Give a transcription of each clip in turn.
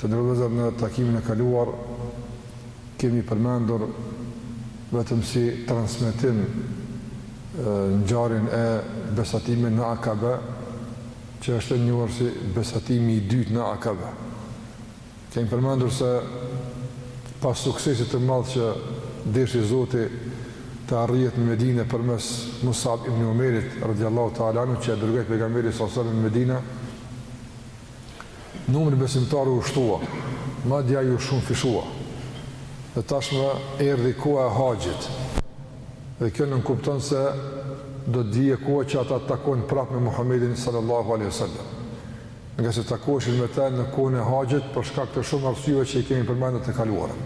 Të nderuar vëllezër në takimin e kaluar kemi përmendur vetëm si transmetim ngjarjen e besatimit në Akabe, që është e njohur si besatimi i dytë në Akabe. Kemi përmendur se pas suksesit të madh që deshi Zoti të arrihet në Medine përmes Musab ibn Umerit radhiyallahu ta'ala anhu që e dërgoi pejgamberi sallallahu alaihi wasallam në Medine, Numri i besimtarëve u shtua, madje ai u shumëfishua. Dhe tashmë erdhi koha e haxhit. Dhe kjo nënkupton se do të vijë koha që ata të takohen prapë me Muhamedin sallallahu alejhi wasallam. Ngase takoheshin me të në kohën e haxhit për shkak të shumë arsyeve që i kemi përmendur të kaluara.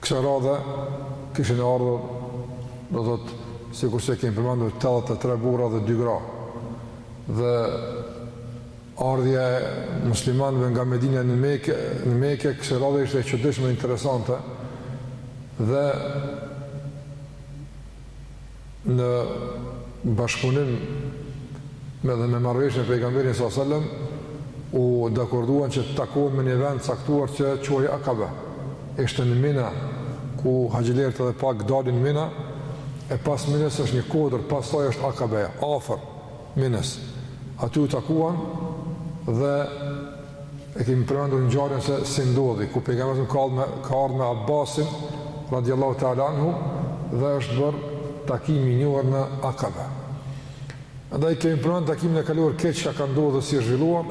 Kësaj radhe kishin ardhur, do të thotë, sikurse kemi përmendur 73 burra dhe 2 gra. Dhe ardhja e muslimanëve nga Medineja në Mekë, në Mekë kësaj radhe ishte e çuditshme, interesante. Dhe në bashkëpunim me dhe me marrëveshje me pejgamberin sallallahu alajhi wasallam u dakorduan që të takohen në një vend të caktuar që quhej Akabe. Ishte në Mina ku haxhilerët edhe pak dalin Mina e pas Minës është një kodër, pastaj është Akabeja, afër Minës. Aty u takuan dhe e kemi përmendur ngjarjen se si ndodhi, ku pejgamberi sa ka ardh me Abbasin radiallahu ta'ala anhu dhe është bërë takimi i njohur në Akabe. Andaj kemi përmendur takimin e kaluar këtë çka ka ndodhur dhe si është zhvilluar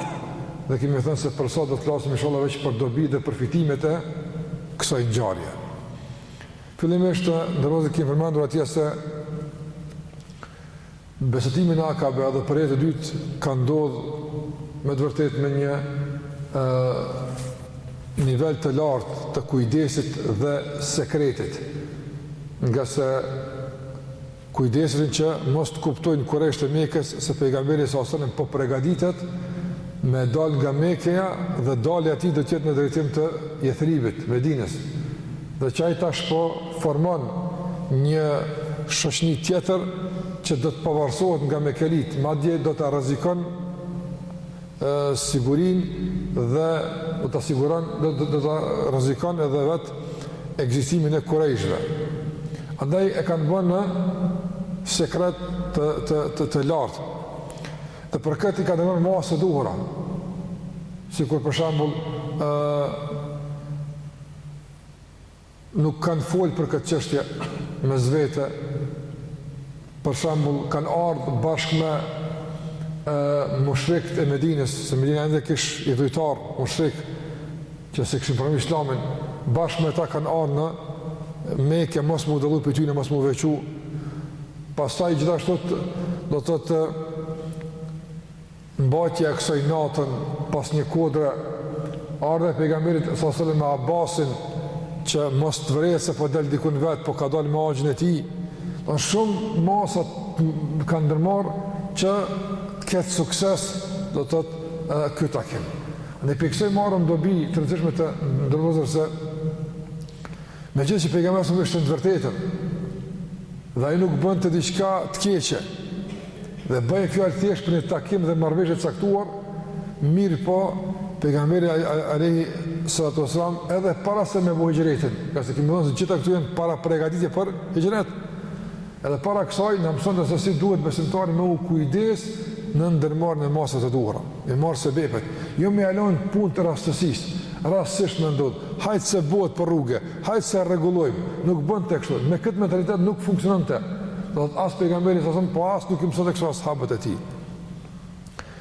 dhe kemi thënë se për sot do të flasim inshallah veç për dobi dhe përfitimet e kësaj ngjarje. Fillimisht të nderuar vëllezër kemi përmendur atje se Besatimi në Akabe edhe për herë të dytë ka ndodhur me të vërtetë me një ë nivel të lartë të kujdesit dhe sekretit, ngase kujdeseshin që mos të kuptojnë Kurejshët e Mekës se Pejgamberi sa selam po pregaditet me dalë nga Mekeja dhe dalja e tij do të jetë në drejtim të Jethribit, Medinës. dhe që ai tash po formon një shoqni tjetër që do të pavarësohet nga Mekelitë, madje do ta rrezikon sigurinë dhe do ta siguron do do ta rrezikon edhe vet ekzistimin e kurejshëve. Andaj e kanë bën në sekret të të të, të lartë. Dhe për këtë i ka ndërmarrë masat e duhura. Sikur për shembull ë nuk kanë folë për këtë çështje mes vete, për shembull, kanë ardhë bashkë me e, mushrikët e Medinës, se Medina ende kish idhujtarë, mushrik, që s'e kishin pranu islamin, bashkë me ta kanë ardhë në Mekë, mos me u dallu prej tyne, mos me u veçu, pastaj gjithashtu, do të thotë, Mbajtja e kësaj natën pas një kodre ardhja e pejgamberit sallallahu alajhi wasallam me Abbasin që mos të vërehet se po del dikun vet, po ka dalë me axhin e tij. Domethënë shumë masa kanë ndërmarrë që të ketë sukses, do të thotë ky takim. Ne prej kësaj marrim dobi të rëndësishme të nderuar vëllezër se Megjithëqë pejgamberi sallallahu alajhi wasallam ishte në të vërtetën dhe ai nuk bënte diçka të keqe dhe bëhej fjalë thjesht për një takim dhe marrëveshje të caktuar, mirëpo pejgamberi alayhi salatu wasalam edhe para se me bo hixhretin, ngase kemi thënë se gjitha këto janë parapërgatitje për hixhret. Edhe para kësaj na mësonte se si duhet besimtari me u kujdes në ndërmarrjen e masave të duhura, me marrë sebepet, jo me ia lënë punët rastësisë, rastësisht me ndodh, hajt se bëhet për rrugë, hajt se rregullojmë, nuk bënte kështu. Me këtë mentalitet nuk funksiononte. Do të thotë as pejgamberi sallallahu alajhi wasallam, po as nuk i mësonte kështu ashabët e tij.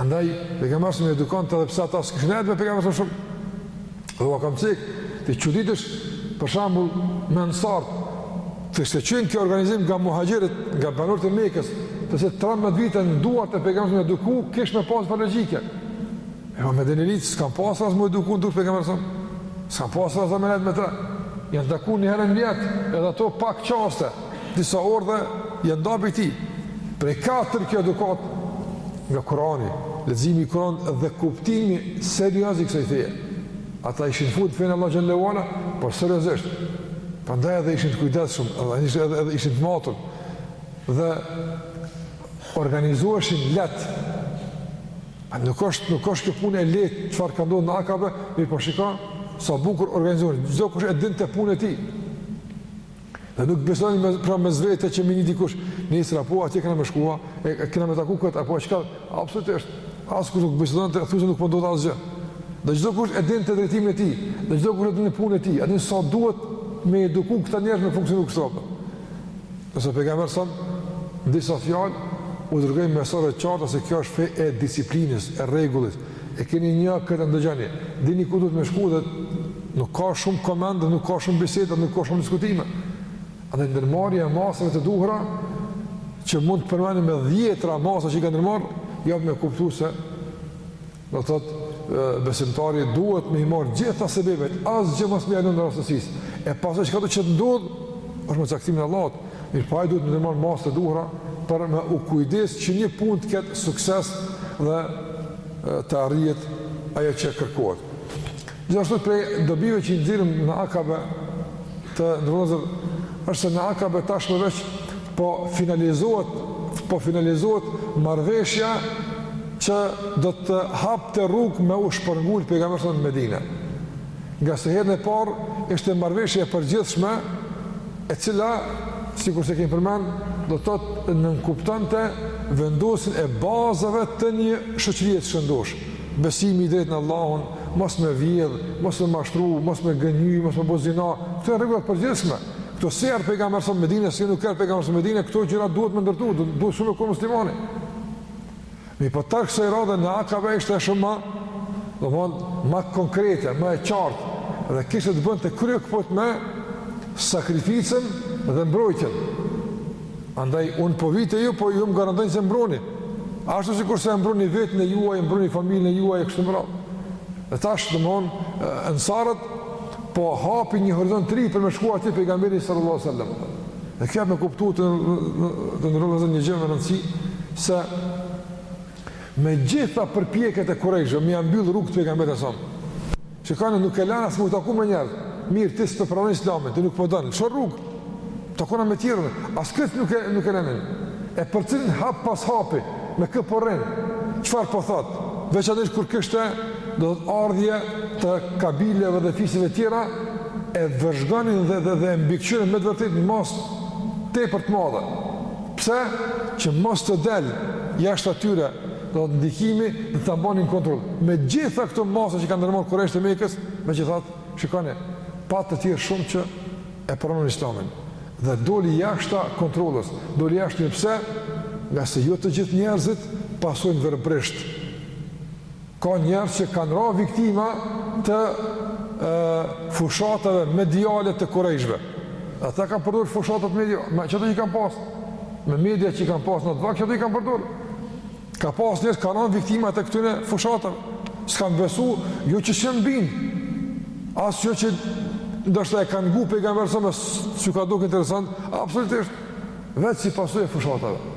Andaj, pejgamberi sallallahu alajhi wasallam i edukonte edhe pse ata s'kishin ndejt me pejgamberin sallallahu alajhi wasallam shumë. Dhe ua kam cek, të çuditesh për shembull me ensarët, të kish qenë kjo organizim nga muhaxhirët, nga banorët e Mekës, tash e 13 vite në duart e pejgamberit me u eduku, kish me pas pak logjikë. Ama medinelitë s'kanë pas rast me u eduku në duart pejgamberit sallallahu alajhi wasallam, s'kanë pas rast me nejtë me ta, janë taku një herë n'vjet, edhe ato pak çaste, Disa orë dhe janë nda prej tij, prej ka tërë kjo edukatë nga Kurani, leximi i Kuranit dhe kuptimi serioz i kësaj feje. Ata ishin fut n'fe t'Allahut xhele ue ala, por seriozisht. Prandaj edhe ishin të kujdesshëm, edhe, edhe, edhe ishin të matur. Dhe organizueshin lehtë. A nuk është, nuk është kjo punë e lehtë, çfarë ka ndodh në Akabe, mirëpo shiko, sa bukur organizueshin. Çdokush e dinte punën e tij. Dhe nuk bisedonin pra mes vete që me ni dikush nesër apo atje kena me shku, e, e kena me taku kët apo çka? Absolutisht. Askush nuk bisedonte, thu se nuk po ndodh asgjë. Dhe çdokush e dinte drejtimin e tij, dhe çdokush e dinte punën e tij, a din sa duhet me eduku këta njerëz me funksionu kështu apo? Nëse pejgamberi sallallahu alajhi wasallam me disa fjalë u dërgoi mesazh të qartë se kjo është fe e disiplinës, e rregullit, E keni një, këtë ndëgjoni, dini ku duhet me shku dhe nuk ka shumë komente, nuk ka shumë biseda, nuk ka shumë diskutime. Andaj ndërmarrja e masave të duhura, që mund të përmendim me dhjetëra masa që i ka ndërmarrë, jep me kuptu se, do të thotë, besimtari duhet me i marrë gjitha sebepet, asgjë mos me ia lanë rastësisë. E pastaj çka do që të ndodhë, është me caktimin e Allahut, Mirëpo ai duhet me ndërmarrë masat e duhura për me u kujdes që një punë të ketë sukses dhe të arrihet ajo që kërkohet. Gjithashtu prej dobive që i nxjerrim në Akabe, të nderuar vëllezër, është se në Akabe tashmë veç po finalizohet, po finalizohet marrëveshja që do të hapte rrugë me u shpërngul pejgamberi alejhi selam në Medinë. Ngase herën e parë ishte marrëveshje e përgjithshme e cila, sikurse kemi përmend, do të thotë nënkuptonte vendosjen e bazave të një shoqërie të shëndoshë, besimi i drejtë në Allahun, mos me vjedhë, mos me mashtru, mos me gënjy, mos me bo zina, këto janë rregulla të përgjithshme. Këto si erdh pejgamberi alejhi selam në Medinë, si nuk erdh pejgamberi alejhi selam në Medinë, këto gjëra duhet me ndërtu, duhet shumë me kanë muslimani. Mirëpo tash kësaj radhe në Akabe ishte shumë ma, domethënë, ma konkrete, ma e qartë, dhe kishte të bënte kryekëput me sakrificën dhe mbrojtjen. Andaj, unë po vij te ju, po ju më garantoni se m'mbroni. Ashtu sikurse e mbroni veten e juaj, e mbroni familjen e juaj, e kështu me radhë. Dhe tash, domethënë, ensarët po hapin një horizont të ri për me shku atje pejgamberi sallallahu alejhi ve selem. Dhe kjo jep me kuptu, të nderuar vëllezër, një gjë me rëndësi, se me gjitha përpjekjet e kurejshëve me ia mbyllë rrugët pejgamberit alejhi selam. Shikoni, nuk e lanin as me u taku me njerëz, mirë, ti s'e pranon islamin, ti nuk po don, lësho rrugë, të takohna me tjetrin, as këtë nuk e, nuk e lanin. E përcillnin hap pas hapi, me kë po rrin, çfarë po thotë, veçanërisht kur kishte do thotë ardhje të kabileve dhe fiseve tjera, e vëzhgonin dhe dhe dhe mbikëqyrnin me të vërtetë në masë tepër të madhe. Pse? Që mos të del jashtë tyre, do të thotë ndikimi dhe ta mbanin në kontroll. Me gjitha këto masa që kanë ndërmarrë kurejshët e Mekës, megjithatë, shikoni, pati të tjerë shumë që e pranuan islamin. Dhe doli jashtë kontrollës, doli jashtë më, pse, ngase jo të gjithë njerëzit pasojnë verbërisht, Ka njerëz që kanë ra viktima të e, fushatave mediale të kurejshëve. Ata kanë përdorë fushatat mediale, ato që i kanë pas, me media që i kanë pas në atë vakt, ato i kanë përdorë. Ka pas njerëz kanë ra viktima të këtyne fushatave. S'kanë besu, jo që s'janë bind, as jo që ndoshta e kanë ngu pejgamberin alejhi selam e s'ju ka duk interesant, absolutisht, veç si pasojë e fushatave.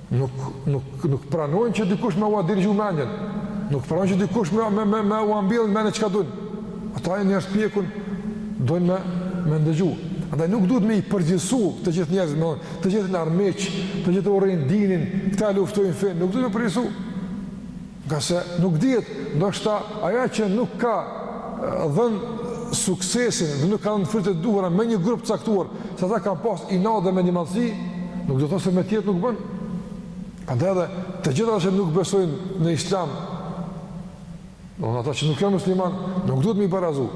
Nuk nuk nuk pranojnë që dikush me ua dirigju mendjen. Nuk pranojnë që dikush më me me me ua mbjell n'mendje çka dun. Ata janë njerëz t'pjekun, dojn me me ndëgju. Andaj nuk duhet me i përgjithësu të gjithë njerëzit, me thon, të gjithë jan armiq, të gjithë urrejnë dinin, këta luftojnë fen, nuk duhet me përgjithësu. Ngase nuk dihet, ndoshta ajo që nuk ka dhën suksesin dhe nuk ka dhën frytet e duhura me një grup t'caktuar, se ata kanë pas inat dhe mendjemadhësi, nuk do të thotë se me tjerët nuk bën. Andaj edhe të gjithë ata që nuk besojnë në islam, në ata që nuk janë musliman, nuk duhet me i barazu.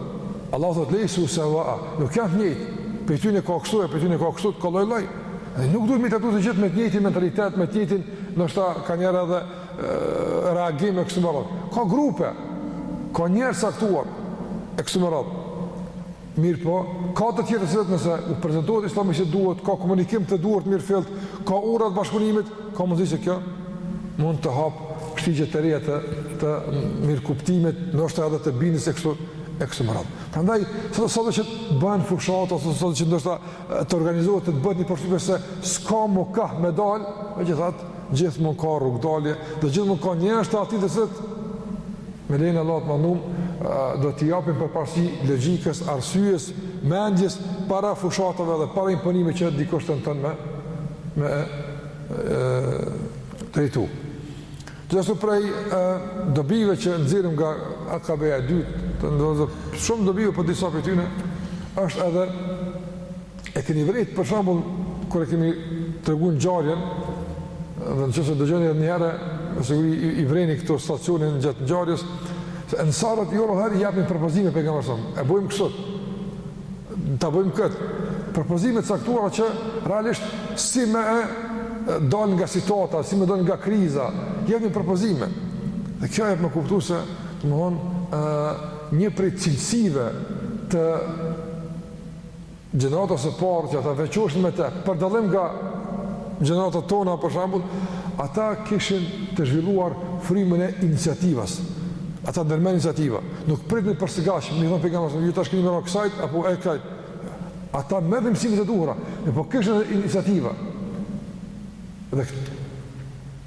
Allah thot, lejsu sevaa, nuk janë të njëjtë, prej tyne ka kështu e prej tyne ka kështu, ka lloj-lloj. Dhe nuk duhet me i të gjithë me të njëjti mentalitet, me të njëjtin, ndoshta ka njerëz edhe reagim e kështu me radhë. Ka grupe, ka njerëz t'caktuar e kështu me radhë. Mirëpo, ka të tjerë të cilët nëse u prezentohet islami si duhet, ka komunikim të duhur, mirëfilltë, ka ura t'bashkëpunimit, ka mundësi që kjo mund të hapë shtigje të reja të, të mirëkuptimit, ndoshta edhe të bindjes e kështu, e kështu me radhë. Prandaj, sot sot që bëhen fushata ose sot që ndoshta të organizohet të bëhet një përshtypje se s'ka mo kah me dal, megjithatë gjithmonë ka rrugdalje, dhe gjithmonë ka njerëz të atillë të cilët me lejen e Allahut n'fund do t'i japin përparësi logjikës, arsyes, mendjes para fushatave dhe para imponimeve që dikush tenton me e drejtu. Gjithashtu prej dobive që nxjerrim nga Akabeja e dytë, ndonëse shumë dobi, po disa prej tyne, është edhe e keni vrejt për shambull kur e kemi tregu ngjarjen dhe në qoftë se dëgjoni edhe njëherë me siguri i, i vrejni këto stacione gjatë ngjarjes se ensarët jo rrallëherë jepin propozime Pejgamberit a.s.: e bojmë kështu ta bëjmë këtë propozime të caktuara që realisht si me dal nga situata, si me dal nga kriza, jepin propozime. Dhe kjo jep me kuptu se domethon ë një prej cilësive të gjeneratës së parë që ata veçoheshin me të, për dallim nga gjeneratat tona për shembull, ata kishin të zhvilluar frymën e iniciativës. Ata ndërmerrnin iniciativa. Nuk pritnin prej së gatshmi, iu thon pejgamberi sa ju tash keni me ja ra kësaj apo e kësaj. Ata merrnin mësimet e duhura, po kishin iniciativa. Dhe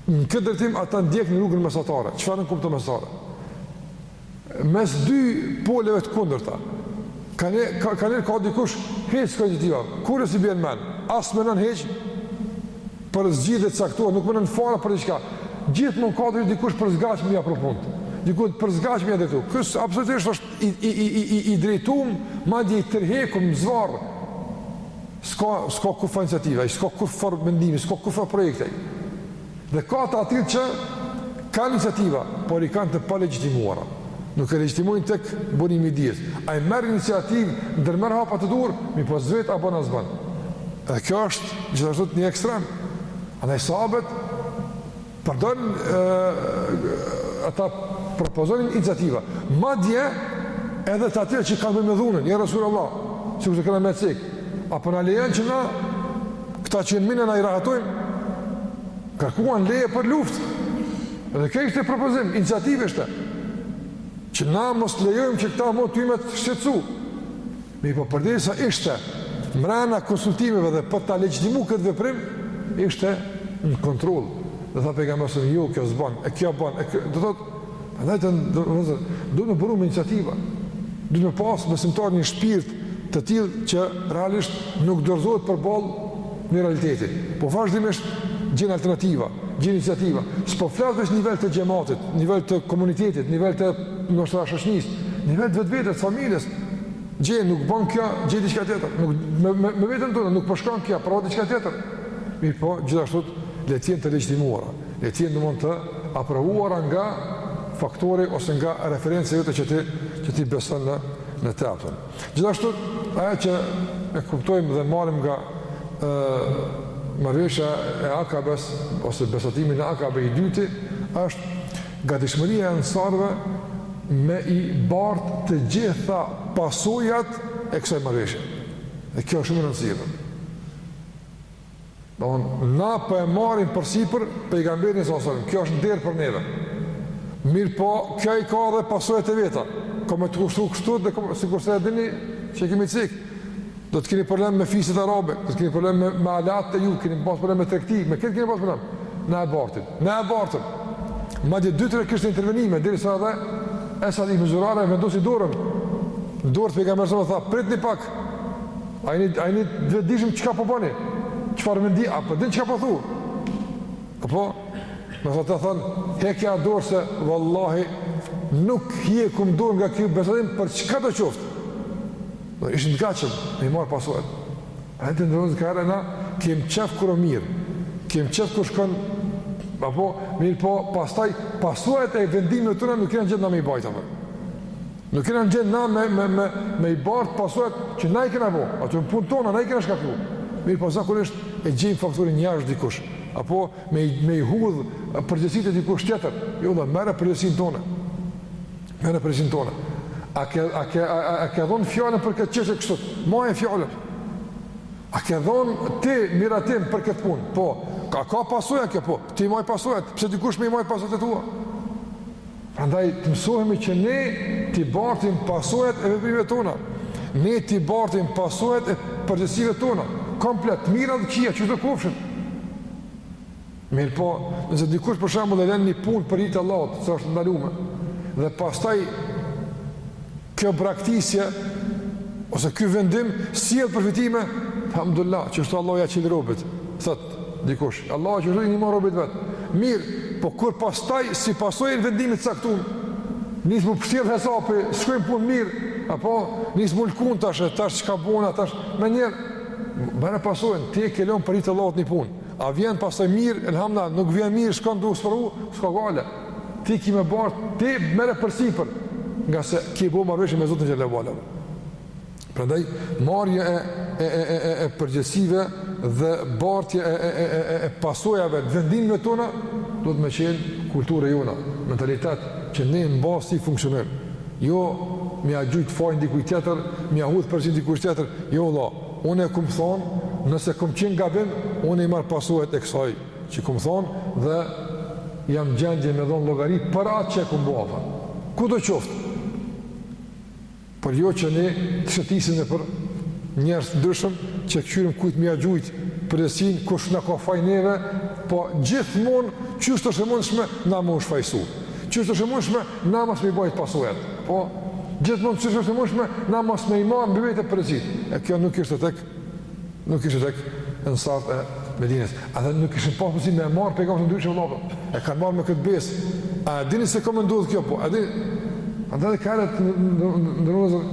në këtë drejtim ata ndjekin rrugën mesatare, çfarë nënkupton mesatare. Mes dy poleve të kundërta, ka një, ka, ka një, ka dikush, hiç s'ka iniciativa, kurrë s'i bjen n'men, as me menu hiç, Për zgjidhje të caktuar, nuk mendon fare për diçka. Gjithmonë ka dikush përgjegjës me ia ba punë. Dikush përgjegjës me ia drejtu. Ky absolutisht është i i i i i, i drejtum madje i tërhekun zvarrë. S'ka s'ka kurrfarë iniciative, s'ka kurrfarë mendimi, s'ka kurrfarë projekte. Dhe ka të atillë që kanë iniciativa, por i kanë të palegjitimuara. Nuk i legjitimojnë tek burimi i dijes. Ai merr iniciativë, ndërmerr hapa të duhur, mirëpo s'vet a ban a s'ban. Dhe kjo është Gjithashtu një ekstrem, andaj sahabët përdojnë, ata propozojnë iniciativa, madje edhe të atyre që kanë me dhunën, ja Rasul Allah, sikurse e kena cek, a po na lejon që na, këta që janë në Mina i rahatojmë, kërkuan leje për luftë, edhe kjo ishte propozim, iniciativë ishte, që na mos lejojmë që këta ma tutje me t'shqetsu, Mirëpo përderisa ishte mrena konsultimeve dhe për ta legjitimu këtë veprim, ishte në kontroll. Dhe tha pejgamberi se jo kjo s'ban, e kjo ban, e kjo, do thotë, prandaj të nderuar, duhet me buru me iniciativa. Duhet me pas besimtari një shpirt të tillë që realisht nuk dorëzohet përballë një realiteti. Po vazhdimisht gjen alternativa, gjen iniciativa. S'po flas veç në nivel të xhematit, në nivel të komunitetit, në nivel të ndoshta shoqënisë, nivel të vetvetes, familjes, gjej nuk ban kjo, gjej diçka tjetër, nuk me me, me veten tonë nuk po shkon kjo, provo diçka tjetër. Mirëpo, gjithashtu le të jenë të legjitimuara, le të jenë domethënë të aprovuara nga faktori ose nga referenca jote që ti që ti beson në në të vërtetën. Gjithashtu ajo që e kuptojmë dhe marrim nga ë marrëveshja e Akabes ose besatimi në Akabe i dyti është Gatishmëria e ansarëve me i bartë të gjitha pasojat e kësaj marrëveshjeje. Dhe kjo është shumë e rëndësishme. Domethënë na po e marrim përsipër pejgamberin alejhi selam. Kjo është nder për neve. Mirëpo, kjo i ka dhe pasojat e veta. Ka me t'kushtu kështu dhe sikurse e dini që e kemi cek. Do të keni problem me fiset arabe, do të keni problem me, me aleatët tuaj, keni pas problem me tregti, me këtë keni me pas problem. Na e bartim, na e bartim. Madje dy tre kështu intervenime, dhe Esad, dhe Esad ibn Zurare e vendosi dorën. Dorës pejgamberit alejhi selam dhe tha, prit një pak, a jeni, a jeni të vetëdijshëm çka po bëni, çfarë mendoni, a po po dini çka po thu. A po, me thotë të thonë, hiqe dorë se, vallahi, nuk heqim dorë nga ky besatim për çka të qoftë. Dhe ishin të gatshëm, me i marrë pasojat. A e të nderuar, ka herë na, kem qef kur o mirë, kem qef kur shkon, apo, mirëpo, pastaj, pasojat e vendimeve të tilla nuk jena n'gjendje me i bajt, për. Nuk jena n'gjendje me, me, me, me i bart pasojat që na i kena bo, ato janë punë tona, na i kena shkaktu. Mirëpo, zakonisht e gjejmë faktorin e jashtëm, dikush, apo me, me i hudhë përgjegjësitë dikujt tjetër, jo, merre përgjegjësinë tonde. Merre përgjegjësinë tonde. A ke, a ke, a, a, a ke dhonë fjalën për këtë çështje kështu? Maje fjalën. A ke dhonë ti miratim për këtë punë? Po, a ka pasoja kjo, po, ti maj pasojat, pse dikush me i majt pasojat e tua? Prandaj, të mësohemi që ne t'i bartim pasojat e veprimeve tona. Ne t'i bartim pasojat e përgjegjësive tona. Komplet, t'mira, t'kqija, qysh do kofshin. Mirëpo, nëse dikush për shembull e lën një punë për hir të Allahut, se është e ndalume, dhe pastaj kjo braktisje ose ky vendim sjell përfitime, alhamdulillah, qështu Allahu ja çil robit. Thot dikush, Allahu që rrin i marr robit vet. Mirëpo kur pastaj si pasojë e vendimit të caktuar, nis me u pshtjellë hesapi, s'shkon puna mirë, apo nis me u lkun tash, tash çka bona tash, me i bart pasojat, ti e ke lon për hir të Allahut një punë. A vjen pastaj mirë, elhamdulillah, nuk vjen mirë, shkon tu u sprovu, s'ka gajle. Ti ki me bart, ti merre përsipër, ngase ki bo marrëveshje me Zotin Xhel-le ve ala. Prandaj, marrja e, e, e, e, e, e përgjegjësive dhe bartja e, e, e, e, e pasojave të vendimve tona, duhet me qenë kultura jona, mentalitet, që ne në bazë të tij funksionojmë. Jo, me ia gjujt fajin dikujt tjetër, me ia hudh përgjegjësinë dikujt tjetër, jo, vlla. Unë e kum thonë, nëse kum qenë gabim, unë i marr pasojat e kësaj që kum thonë dhe jam n'gjendje me dhonë llogari për atë që e kum bo. Kudo qoftë. Por jo që ne të shëtisim nëpër njerëz të ndryshëm që kqyrim kujt me ia gjujt përgjegjësinë, kush na ka faj neve, po gjithmonë, qysh t'është e mundshme, na me u shfajsu. Qysh t'është e mundshme, Na mos me i bajt pasojat, po gjithmonë qysh t'është e mundshme, na mos me i marr mbi vete përgjegjësitë. E kjo nuk ishte tek nuk ishte tek Ensarët e Medinës. Ata nuk ishin pas mundësi me e marrë pejgamberin ndryshe vëlla. E kanë marrë me këtë besë. A e dini se ka me ndodhë kjo po? A dini? Andaj kaherë të nderuar,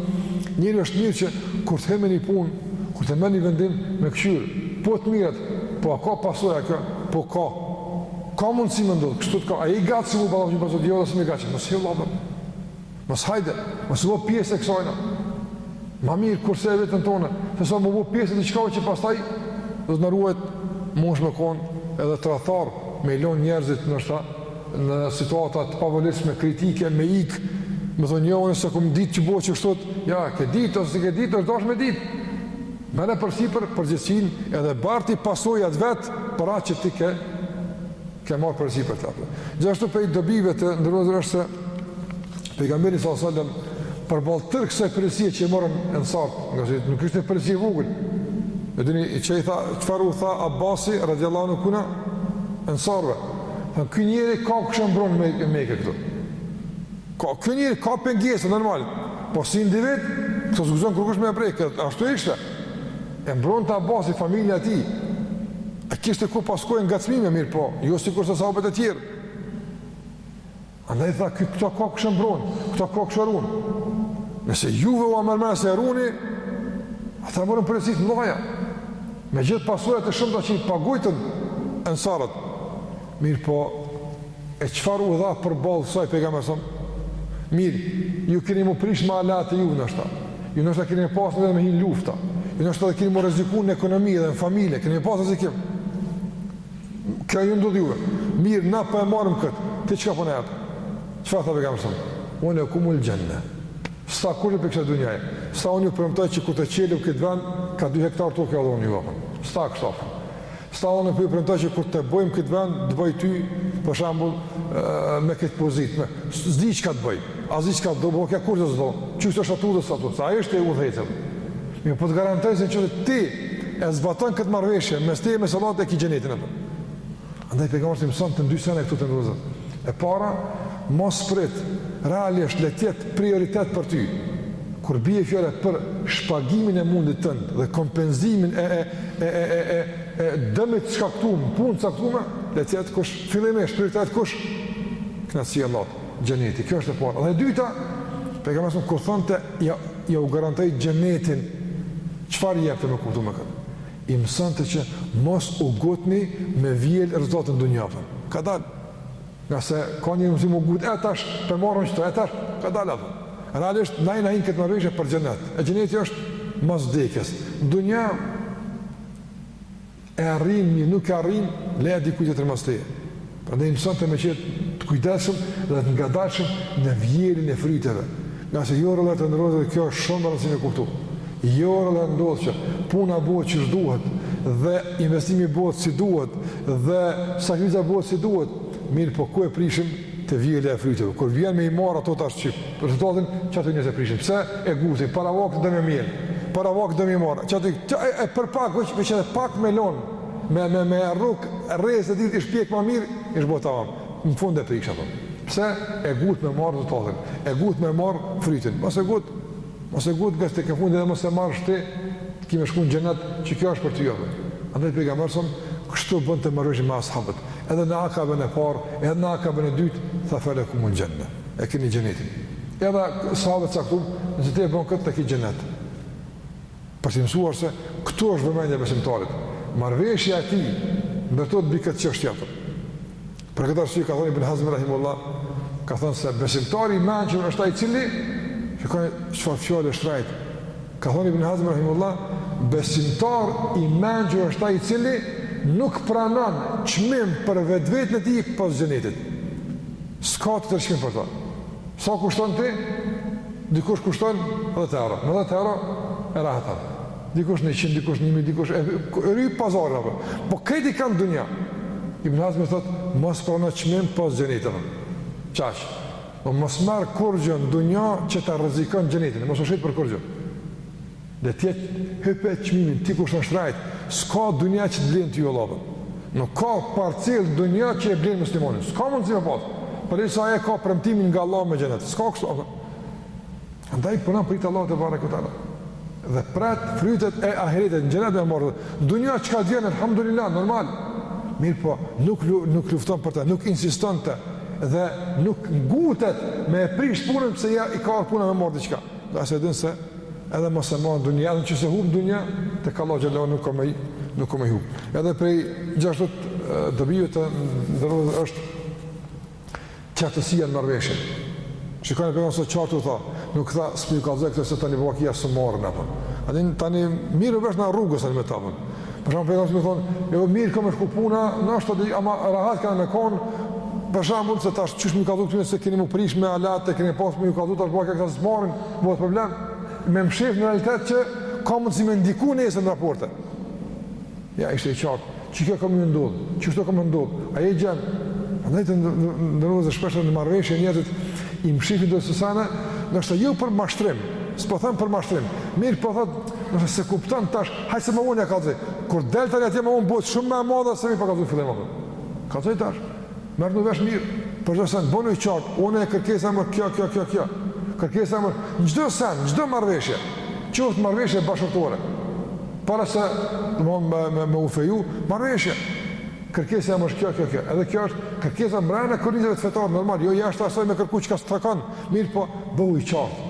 njeri është mirë që kur të hyn në një punë, kur të merr një vendim, me kqyrë, po të mirat, po a ka pasoja kjo, po ka. Ka mundësi me ndodhë, kështu të ka, a je i gatshëm m'u ballafaqu me pasojat, jo s'jam i gatshëm, mos hin o vlla, mos hajde, mos u bo pjesë e kësajna, ma mirë kurseje veten tonde, sesa m'u bo pjesë e diçkaje që pastaj, Zot na ruajt, mundesh me konë edhe tradhtar, me i lonë njerëzit ndoshta, në situata të pavolitshme, kritike, me ikë, me thonë, jo, unë s'e kom ditë që bohet kështu, ja, ke ditë, ose s'e ke ditë, është dashtë me ditë, Merre përsipër përgjegjësinë edhe barti pasojat vet për atë që ti ke ke marrë përsipër ta. Gjithashtu prej dobive të nderuar është se pejgamberi sallallahu alajhi wasallam përballë tërë kësaj përgjegjësie që morën ensarët, ngase nuk ishte përgjegjësi e vogël. E dini çka i tha, çfarë u tha Abasi radhiyallahu anhu kuna ensarve. Tha ky njeri ka kush e mbron me me këtu. Ka ky njeri ka pengesa normal. Po si individ, këtë s'guxon kërkush me e prek, ashtu ishte. E mbronte Abasi, familja e tij. E kishte kohë pas kohe ngacmime, mirëpo jo sikurse sahabët e tjerë. Andaj tha, këtë ka kush e mbron, këtë ka kush e run. Nëse juve ua merr menja se e runi, ata morën përsipër mdoja. Me gjithë pasojat e shumta që i pagujtën ensarët. Mirëpo, E çfarë u dha përballë saj pejgamberi sa? Mirë, ju keni m'u prish me aleatët e juve ndoshta. Ju ndoshta keni pasur edhe me hin n'lufta. Ju ndoshta keni m'u rreziku në ekonomi dhe në familje, keni pasur rrezikim. Kjo ju ndodhi juve. Mirë, na po e marrim kët. Ti çka po na jap? Çfarë tha pejgamberi sa? Lekumul xhenna. S'tha kurrgjo për këtë dunja. S'tha unë ju premtoj që kur të çelim këtë vend, ka 2 hektar tokë e dhoni ju apo. S'tha kështu. S'tha unë po t' premtoj që kur të bëjmë këtë vend, të bëj ty, për shembull, me këtë pozitë, e s'di çka të bëj. A s'di çka do bëj, kur të zdo. Çu është ashtu do sa thotë. Ai është i udhëhequr. Mirëpo të garantoj se çu ti e zbaton këtë marrëveshje me stë me sallat e ki xhenetin atje. Andaj pejgamberi sa mësonte dy sene këtu të nderuar. E para, mos prit, realisht le të jetë prioritet për ty. Kur bie fjala për shpagimin e mundit tënd dhe kompenzimin e, e e e e e e dëmit të caktuar, punë të caktuar, le të jetë kush fillimisht prioritet kush kënaqësia e Allahut, xheneti. Kjo është e para. Dhe e dyta, pejgamberi kur thonte ja ja u garantoj xhenetin, çfarë jepte me kuptu më këtë? I mësonte që mos u ngutni me vjel rezultate në dunja. Kadalë Ngase ka një mësim m'u ngutë, e tash, po i marrim qëto, e tash, kadalë ato. Realisht, na hina në këtë marrëveshje për xhenet. E xheneti është mas vdekjes. N'dunja e arrijmë, nuk e arrijmë, leja dikujt tjetër mas teje. Prandaj i mësonte me qenë të kujdesshëm dhe të ngadalshëm në vjeljen e fryteve. Ngase jo rrallë, të nderuar, dhe kjo është shumë me rëndësi me kuptu. Jo rrallë ndodh që puna bëhet qysh duhet dhe investimi bëhet si duhet dhe sakrifica bëhet si duhet, mirëpo ku e prishim te vjelja e fryteve. Kur vjen me i marrë ato tash që rezultatin, qaty nis e prishim. Pse e ngutim, para vaktit do me vjelë, para vaktit do me i marrë. Që ato, që e, e për pak, veç, veç edhe pak me lonë, me, me, me rruk, rreze të diellit, ish pjek ma mirë, ish bo tamam. Në fund e prish ato. Pse e ngut me marr rezultatin? E ngut me marr frytin. Mos e ngut, mos e ngut se tek e fundit edhe mos e marrësh ti. Ti ki me shku në xhenet, që kjo është për ty apo. Andaj pejgamberi son kështu bënte marrëveshje me ashabët. Edhe në akabën e parë, edhe në akabën e dytë, tha fe lekumul xhenneh. E keni xhenetin. Edhe sahabët sa ku, nëse ti e bën këtë ti ke xhenet. Për t'i mësuar se këtu është vëmendja e besimtarit, marrëveshja e tij ndërtohet mbi këtë çështje, të nderuar. Për këtë arsye ka thënë Ibn Hazm rahimullah, ka thënë se besimtari i mençur është ai i cili shiko çfarë fjale e shtrejt. Ka thënë Ibn Hazm rahimullah, besimtar i mençur është ai i cili nuk pranon çmim për vetveten e tij pos xhenetit. S'ka tjetër çmim për ta. Sa kushton ti? Dikush kushton 10 euro. Me 10 euro e rahaton apo. Dikush 100, dikush 1000, dikush e rrit pazarin apo. Po këti kanë dunja. Ibn Hazmi thot, mos prano çmim pos xhenetit apo. Qaq. Po mos merr kurgjë në dunja që ta rrezikon xhenetin, mos u shit për kurgjë. Le të jetë hype çmimin ti kushton shtrejt, s'ka dunja që të blen ty vëlla. Nuk ka parcelë dunja që e blen muslimanin. S'ka mundësi me pas. Përderisa e ka premtimin nga Allahu me xhenet. S'ka kështu. Apo. Andaj punon për hir të Allahut tebareke ve teala. Dhe pret frytet e ahiretit në xhenet me marrë. Dunja çka të vjen alhamdulillah normal. Mirëpo, nuk nuk lufton për të, nuk insiston në të dhe nuk ngutet me e prish punën pse ja i ka puna me marrë diçka. Ngase e din se edhe mos e marr në dunja, edhe nëse hup në dunja, tek Allahu xhele ue ala nuk ka me i, nuk ka me i hup. Edhe prej gjashtët dobive të nderuar është qartësia në marrëveshje. Shikojeni Pejgamberin sa qartë u tha, nuk tha, s'jam ju kallzoj këtë se tani vaki ja s'e marrin apo. Hajde tani merremi vesh në rrugës tani me ta apo. Për shembull pejtë nësë thonë, jo mirë ka me shku puna, inshallah ma rahat kanë me konë, për shembull se tash qysh me u kallzu këtyne se keni me u prish me alat, e keni pasë me ju kallzu, tash vaki këta s'marrin, më të problem, me mshef një realitet që ka mundësi me ndiku nesër në raporte. Jo, ishte i qartë, që kjo ka me ju ndodh, qeshtu ka me ndodh, a e gjenë, Andaj të nderuar shpesh në marrëveshje njerëzit i mshefin disa sene, ndoshta jo për mashtrim, s'po them për mashtrim, mirëpo thotë, ndoshta s'e kupton tash, Hajt se më vonë ja kallzoj. Kur del tani atje më vonë bëhet shumë më e madhe se me i pa kallzu në fillim apo. Kallzoj tash. Merru vesh mirë. Për çdo sen bënu i qartë. Unë e kërkesa ime kjo kjo kjo kjo. Kërkesa ime çdo sen, çdo marrëveshje. Qoftë marrëveshje bashkëshortore. Para se të vonë me me me u feju marrëveshje. Kërkesa ime është kjo kjo kjo. Edhe kjo është kërkesa brenda kornizave fetare normal, jo jashtë asaj me kërku çka s'takon. Mirëpo bëhu i qartë.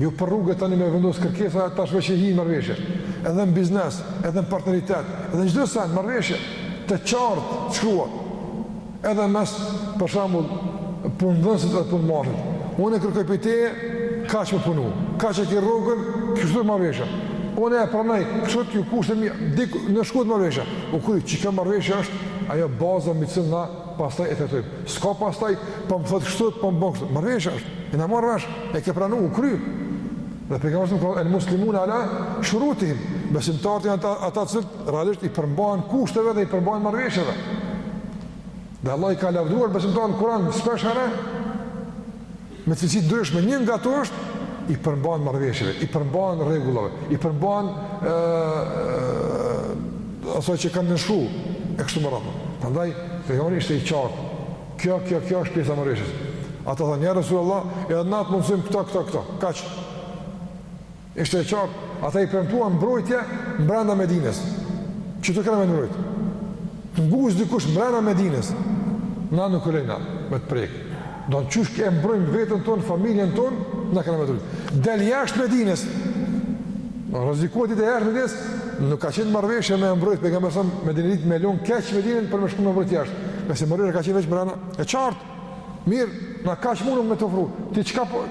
Jo për rrugë tani me vendos kërkesa e tashmë që hin në marrëveshje, edhe në biznes, edhe në partneritet, edhe në çdo sen, marrëveshje, të qartë të shkrua, edhe mes për shembull punëdhënësit edhe punëmarrësit. Unë e kërkoj prej teje, kaq me punu, kaq e ki rrogën, kështu është marrëveshja. Unë e pranoj, kështu të ju kushtet e mia, dhe nënshkruhet marrëveshja. U kry, që ka marrëveshje është, ajo baza mbi cilën na Pastaj e trajtojmë. S'ka pastaj, po më thotë kështu, po më bën kështu. Marrëveshje është. Jena marr vesh, e ke pranu u kry. Dhe pejgamberi ka el muslimun ala shurutihim. Besimtarët janë ata të cilët realisht i përmbahen kushteve dhe i përmbahen marrëveshjeve. Dhe Allah i ka lavdëruar besimtarët në Kur'an shpesh herë. me cilësi të ndryshme, një nga to është i përmban marrëveshjeve, i përmban rregullave, i përmban asaj që kanë nënshkru e kështu me radhë. Prandaj fejoni ishte i qartë. Kjo, kjo, kjo është pjesa e marrëveshjes. Ata thanë, ja Resulullah, edhe na të mundësojmë këto, këto, këto, kaq. Ishte e qartë, ata i premtuan mbrojtje mbrenda Medines. Që ty kena me të mbrojtë. Të nguc dikush mbrenda Medines. Na nuk e lojna me të prekë. Domethënë qysh e mbrojmë veten tonë, familjen tonë, na kena me të rujtë. Del jashtë Medines. Të rrezikohet jeta jashtë Medines, nuk ka qenë marrëveshje me mbrojtë, pejgamberin medinasit me lonë keq Medinën për me shku me mbrojtë jashtë. Se marrëveshja ka qenë veç mbrenda, e qartë. Mirë, na kaq mundëm me të ofru. Ti çka po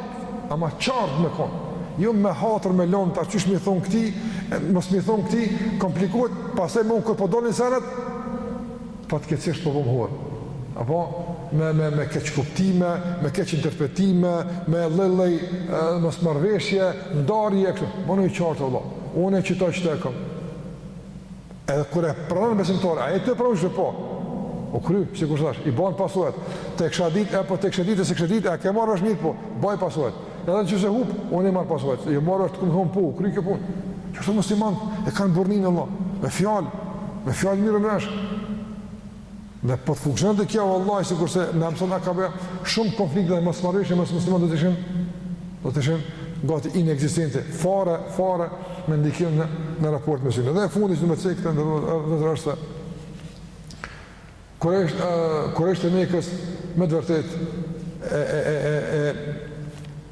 ama qartë me kon. Jo me hatër me lon ta qysh me i thon këtij, mos me i thon këtij, komplikohet, pastaj më vonë kur po dolin senet fatkeqësisht po bohem hor. Apo me me me keqkuptime, me keqinterpretime, me lloj-lloj mosmarrëveshje, ndarje këtu. Bonu i qartë valla. Unë qito qito i kom. Edhe kur e pranon besimtari, ai të pranon çdo po. U kry, sikur thash, i ban pasojat. Ta kisha ditë apo ta kisha ditë s'e kisha ditë, a ke marrë vesh mirë po, baj pasojat. Edhe në qoftë se humb, unë i marr pasojat. Jom marrë vesh të kom thon po, u kry kjo punë. Qështu muslimanët e kanë burrninë valla, me fjalë, me fjalë merren vesh. Dhe po të funksiononte kjo vallahi, sikurse na mëson Akabeja, shumë konflikte dhe mosmarrëveshje mes muslimanëve do të ishin, do të ishin gati inekzistente, fare, fare me ndikim në, në raport mes neve. Dhe e fundit që du me cekë të nderuar vëllezër është se, Kurejshët, Kurejshët e Mekës, me të vërtetë, e, e, e, e, e,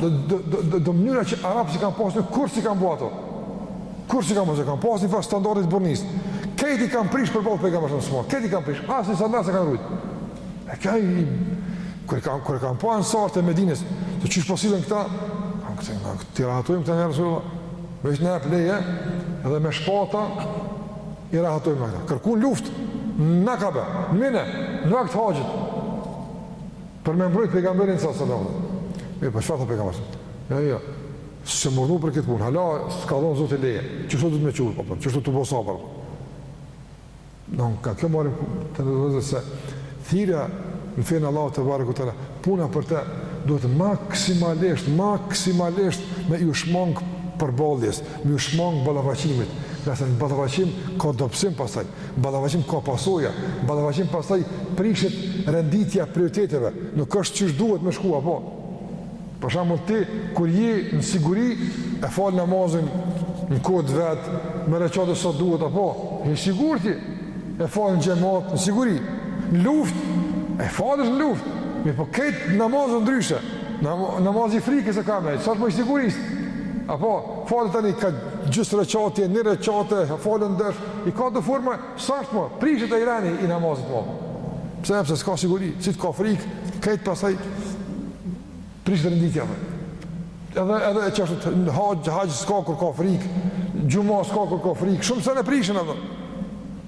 Do do do do mënyra që arabët i kanë pasur kur s'i kanë bërë ato. Kur s'i kanë pasur, kanë pasur far standardi t'burrnis. Këta i kanë prish përballë pejgamberit sallallahu alajhi wasallam. Këta i kanë prish, asnji standard s'e kanë rujt. E ka i kur kanë kur kanë pa ensarët e Medinës, të qysh po sillen këta, kanë këta nga këta rahatojmë këta nga Resulullah. Veç në atë leje edhe me shpata i rahatojmë nga këta. Kërkun luftë në Kabe, në Mine, në vakt t'haxhit. Për me mbrojt pejgamberin sallallahu alaihi wasallam. Mirë, po çfarë tha pejgamberi? Jo, jo. S'jem urdhnu për këtë punë. Hala s'ka dhënë Zoti leje. Çu sot do të më çuj, apo çu sot të bëj sabër. Nga kjo marrim të nderuar se thirrja në fenë e Allahut tebareke ve teala, puna për te duhet maksimalisht maksimalisht me ju shmang përballjes, me ju shmang ballafaqimit. Ngase në ballafaqim ka dobësim pastaj, Ballafaqim ka pasoja, ballafaqim pastaj prishet renditja prioriteteve, nuk është qysh duhet me shku, apo? Për shembull ti, kur je në siguri, e falë namazin në kohë t'vet, me reqate sa duhet, apo? Je sigur ti, e falë në xhemat, në siguri, në luft, e falesh në luft, mirëpo krejt namazi ndryshe, Nam namazi i frikës e kam e, s'është më i sigurisë? Apo, fale tani, ka gjysë reqate, një reqate, e falë ndryshe, I ka do forma, s'është më, prishet ai reni i namazit më. Pse, sepse, s'ka siguri, si t'ka frikë, krejt pastaj prishet renditja më. Edhe, edhe e qashtu të në haxh, haxh s'ka kur ka frikë, xhuma s'ka kur ka frikë, shumë sene prishen ato.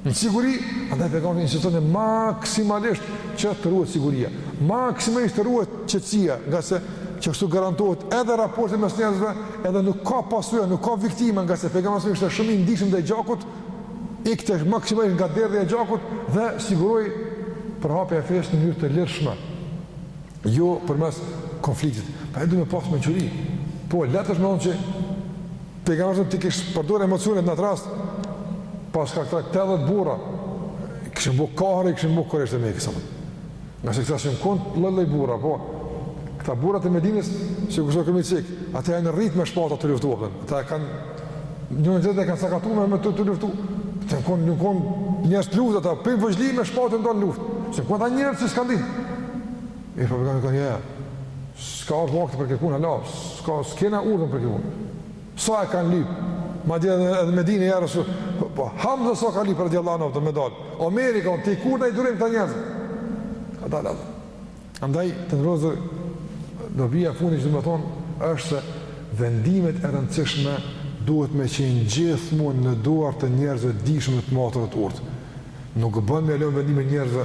Në siguri, andaj të kamë insiston e maksimalisht që të ruhet siguria. Maksimalisht të ruhet qetësia, ngase qashtu garantohet edhe raporti mes njerëzve, Edhe nuk ka pasoja, nuk ka viktima, ngase pejgamberi alejhi selam ishte shumë i ndjeshëm ndaj gjakut, ikte maksimalisht nga derdhja e gjakut dhe siguroi përhapjen e fesë në mënyrë të lirshme, jo përmes konfliktit. Pra duhet me pas mençuri. Po le të shmon që pejgamberi të kish përdorur emocionet në atë rast, paska këta 80 burra, kishin bu kahr, kishin bu kurejshët mekas. Ngase këta kanë kënë të lëllë i burra, po, këta burrat e Medinës, që kështë do këmi cikë, ata janë rritë me shpata tu luftu, apëtën, ata e kanë, njën gjithë e kanë sakatu me, me të, tu luftu, të në kënë, kanë kënë njerëz të luftës, ata për vëzhdi me shpata në dalë luftë, s'kanë kënë ata njerëz që s'kanë ditë. Mirëpo, përkanë, kënë, ja, s'ka ardhë vakti për këtë punë, hala, s'ka, s'kena urdhër për këtë punë. Sa e kanë lypë, madje edhe, edhe n'Medine, ja Resul, po, po Hamza sa ka lypë, radijallahu anhu ato, me dalë, Omeri ka thënë, deri kur na i durim këta njerëz, ka dalë Allah. Andaj, të nderuar, dobia e fundit që du me thonë, është se vendimet e rëndësishme duhet me qenë gjithmonë në duar të njerëzve t'dijshëm, të matur, t'urtë. Nuk bën me lënë vendimin njerëzve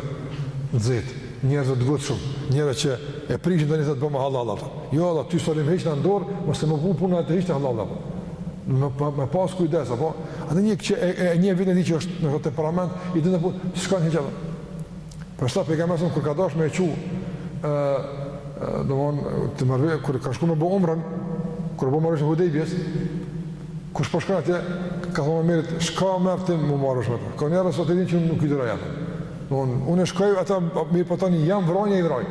të nxehtë, njerëzve të ngutshëm, njerëz që e prishin tani thotë bëmë hallall atë. Jo Allah, ty s'ta lëmë hiç në dorë, mos e më vu punë atë hiç të hallall apo. Me pa, me pas kujdes apo. Atë një që e, e njeh veten, di që është në këtë temperament, i dinë po shkon hiç atë. Pastaj pejgamberi kur ka dashur me e çu ë domthon të marrë kur ka shkuar me bo umren, kur u bo marrëveshja e Hudejbijes, Kush po shkon atje, ka thonë Omerit, shko me ata me u marrë vesh vetë. Ka njerëz atje e din që nuk i duroj ata. Unë, unë e shkoj, ata mi po tani, ja më vrajnë ja i vraj.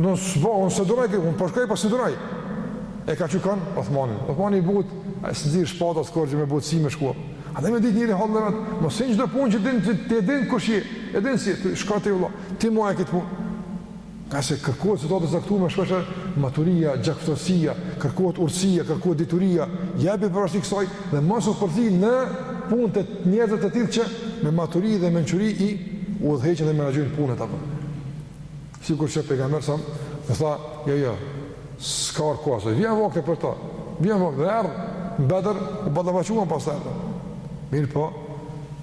Në shbo, unë s'e duroj këtë, unë po shkoj, pa po s'e duroj. E ka çu kon, Othmanin. Othmani i butë, ai s'e nxjerr shpatën, s'ka gjë, me butësi me shku. Edhe me ditë njeri hallin e vet, mos me hi në çdo punë që ti e din kush je, e din si, çka ti vlla, ti mua e këtë punë. Ngase kërkohet situata të caktume shpeshherë maturia, gjakftohtësia, kërkohet urtësia, kërkohet dituria, japi përparësi kësaj dhe mos u përzi në punët e njerëzve të tillë që me maturi dhe mençuri i udhëheqin dhe menaxhojnë punët apo. Sikur që pejgamberi sa u tha, jo jo, S'ka ardhë koha asaj, vjen vakti për ta, vjen vakti, dhe erdh, në Bedër, u ballafaquan pastaj. Mirëpo,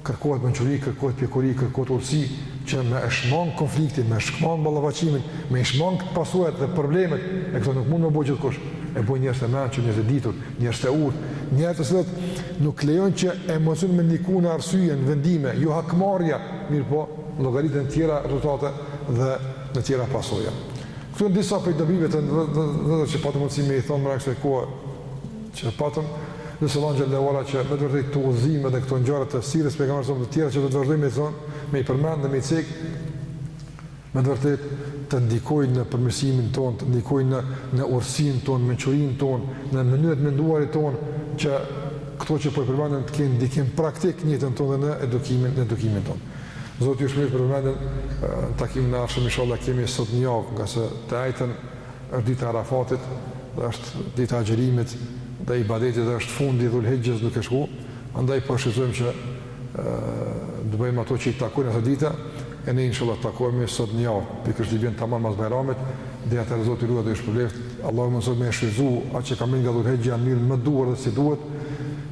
kërkohet mençuri, kërkohet pjekuri, kërkohet urtësi, që me e shmangë konfliktin, me e shmangë ballafaqimin, me e shmangë këto pasojat dhe problemet, e këto nuk mund me bojë gjithkush, e bojnë njerëz të mençur, njerëz të ditur, njerëz të urtë, njerëz të cilët nuk lejojnë që emocioni me ndiku në arsye, në vendime, jo hakmarrja, mirëpo, llogariten tjera rezultate dhe në tjera pasoja. Këtu janë disa prej dobive të nderum që patëm mundësi me i thonë mrena kësaj kohe që patëm, dhe lus Allahun xhelle ve ala që me të vërtetë këto udhëzime dhe këto ngjarje të sirës së pejgamberit e të tjera që do të vazhdojmë me i thonë, me i përmend dhe me i cek, me të vërtetë të ndikojnë në përmirësimin tonë, të ndikojnë në, në urtësinë tonë, mençurinë tonë, në mënyrën e të menduarit tonë, që këto që po i përmendim të kenë ndikim praktik në jetën tonë dhe në edukimin, në edukimin tonë. Zoti ju shpërbleftë për vëmendjen, në takimin e ardhshëm inshallah kemi sot një javë, ngase të enjten është dita e Arafatit, dhe është dita e agjërimit dhe ibadetit dhe është fundi i Dhulhijhes duke shku, andaj po shfrytëzojmë që të bëjmë ato që i takojnë asaj dite e ne inshallah të takohemi sot një javë, pikërisht i bjen tamam mas Bajramit, deri atëherë Zoti ju ruajtë dhe ju shpërbleftë. Allahu na mundësoftë me shfrytëzu atë që ka mbetë nga Dhulhijhja në mënyrën më të duhur dhe si duhet,